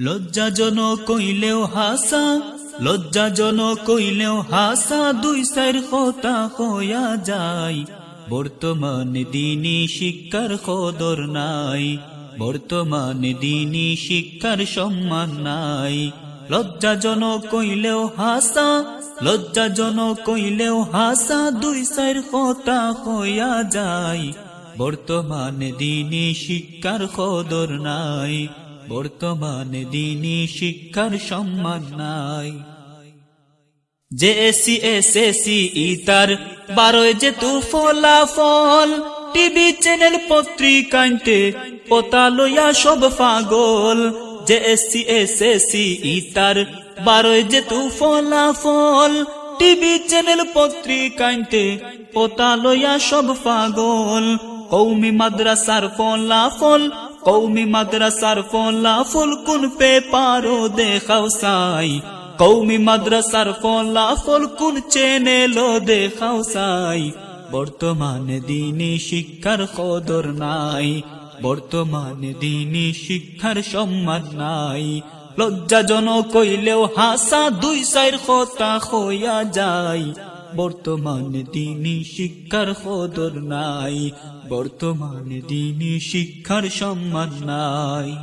লজ্জাজন কইলেও হাসা লজ্জাজন কইলেও হাসা, দুই সাইর কথা হইয়া যায়। বর্তমানে দিনী শিক্ষার খদর নাই, বর্তমানে দিনী শিক্ষার সম্মান নাই। লজ্জাজন কইলেও হাসা লজ্জাজন কইলেও হাসা, দুই সাইর কথা হইয়া যায়। বর্তমানে দিনী শিক্ষার খদর নাই। বর্তমানে দিনী শিক্ষার সম্মান নাই। যে এসি এস এসি ইতার, বারোয় যে তু ফলাফল, টিভি চ্যানেল পত্রিকান্তে পোতা সব পাগল। যে এসি এস এসি ইতার, বারোয় যে তু ফলাফল, টিভি চ্যানেল পত্রিকান্তে পোতা সব পাগল। কৌমি মাদ্রাসার ফলাফল কৌমি মাদ্রাসার ফোলা ফলাফল কোন পেপারও দেখাও সাই। কৌমি মাদ্রাসার ফলাফল কোন চেনেলো দেখাও সাই। বর্তমানে দিনী শিক্ষার কদর নাই, বর্তমানে দিনী শিক্ষার সম্মান নাই। লজ্জাজনক কইলেও হাসা দুই সাইর কথা হইয়া যায়। বর্তমানে দিনী শিক্ষার কদর নাই। বর্তমানে দিনী শিক্ষার সম্মান নাই।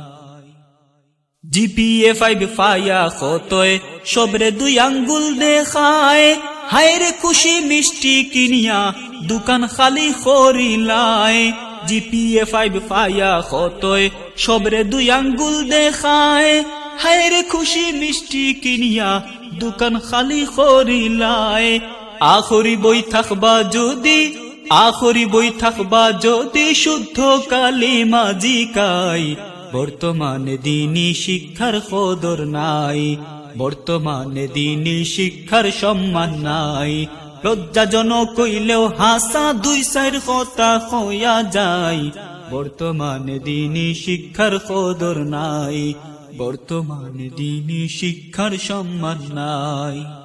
জিপিএ ফাইভ ফাইয়া কতয়, সবরে দুই আঙ্গুল দেখায়। হায়রে খুশি মিষ্টি কিনিয়া দোকান খালি করিলায় জিপিএ ফাইভ ফাইয়া কতয়, সবরে দুই আঙ্গুল দেখায়। হায়রে খুশি মিষ্টি কিনিয়া দোকান খালি করিলায় আখরি বই থাকবা যদি, আখরি বই থাকবা যদি শুদ্ধ কালী মাজিকাই বর্তমানে দিনী শিক্ষার কদর নাই, বর্তমানে দিনী শিক্ষার সম্মান নাই। লজ্জাজন কইলেও হাসা দুই সাইর কথা হইয়া যায়। বর্তমানে দিনী শিক্ষার কদর নাই, বর্তমানে দিনী শিক্ষার সম্মান নাই।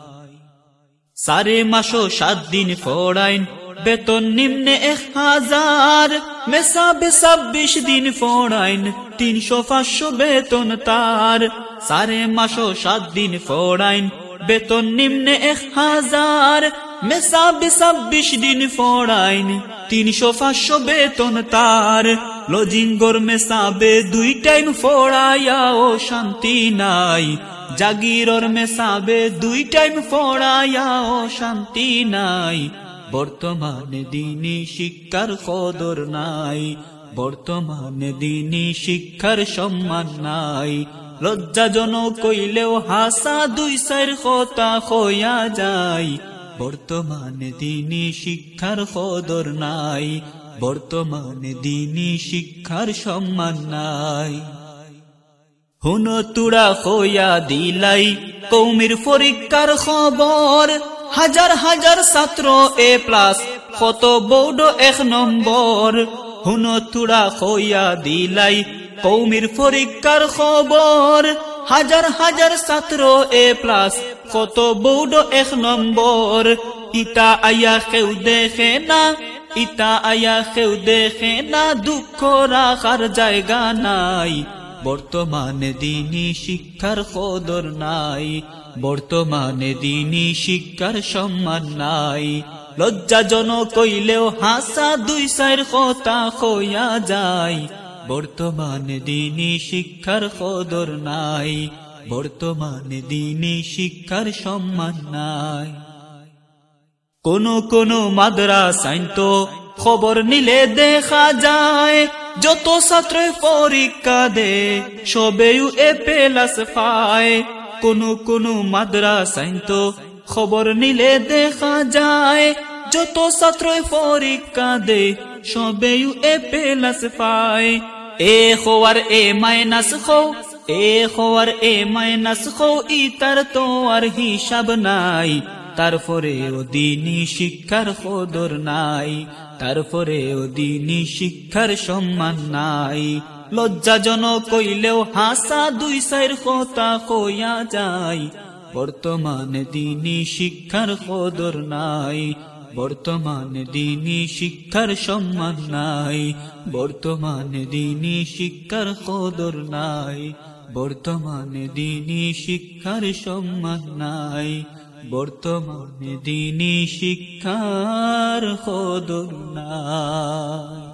সারে মাসো সাত দিন ফোড়াইন। বেতন নিম্নে এক হাজার মেসাবে ছাব্বিশ দিন ফোড়াইন। তিনশো পাঁচশো বেতন তার। সারে মাসো সাত দিন ফোড়াইন। বেতন নিম্নে এক হাজার মেসাবে ছাব্বিশ দিন ফোড়াইন। তিনশো পাঁচশো বেতন তার। লজিঙ্গর মেসাবে দুই টাইম ফোড়াইয়া ও শান্তি নাই। জাগিরর মেসাবে দুই টাইম ফোড়াইয়া ও শান্তি নাই। বর্তমানে দিনী শিক্ষার কদর নাই। বর্তমানে দিনী শিক্ষার সম্মান নাই। লজ্জাজন কইলেও হাসা দুই সাইর কথা হইয়া যায়। বর্তমানে দিনী শিক্ষার কদর নাই। বর্তমানে দিনী শিক্ষার সম্মান নাই। হুন তুড়া হইয়া দিলাই কৌমির পরীক্ষার খবর। হাজার হাজার ছাত্র এ প্লাস, কত বৌড এক নম্বর। হুন তুড়া হইয়া দিলাই কৌমির পরীক্ষার খবর। হাজার হাজার ছাত্র এ প্লাস, কত বৌড এক নম্বর। ইতা আয়া কেউ দেখে না ইতা আয়া কেউ দেখে না, দুঃখ রাখার জায়গা নাই। বর্তমানে দিনী শিক্ষার কদর নাই। বর্তমানে দিনী শিক্ষার সম্মান নাই। লজ্জাজন কইলেও হাসা দুই সাইর কথা হইয়া যায়। বর্তমানে দিনী শিক্ষার কদর নাই। বর্তমানে দিনী শিক্ষার সম্মান নাই। কোন কোন মাদ্রাসাইন তো খবর নিলে দেখা যায়, যত ছাত্র পরীক্ষা দে সবেও এ পেলাস পায়। কোন কোন মাদ্রাসাইন তো খবর নিলে দেখা যায়, যত ছাত্র পরীক্ষা দে সবেও এ পেলাস পায়। এ হওয়ার এ মাইনাস খো এ হওয়ার এ মাইনাস খো ইতার তো আর হিসাব নাই। তারপরে ও দিনী শিক্ষার কদর নাই, তারপরে ও দিনী শিক্ষার সম্মান নাই। লজ্জাজনক কইলেও হাসা দুই সাইর কথা কইয়া যায়, বর্তমানে দিনী শিক্ষার কদর নাই, বর্তমানে দিনী শিক্ষার সম্মান নাই, বর্তমানে দিনী শিক্ষার কদর নাই, বর্তমানে দিনী শিক্ষার সম্মান নাই। বর্তমানে দিনী শিক্ষার খোদ নাই।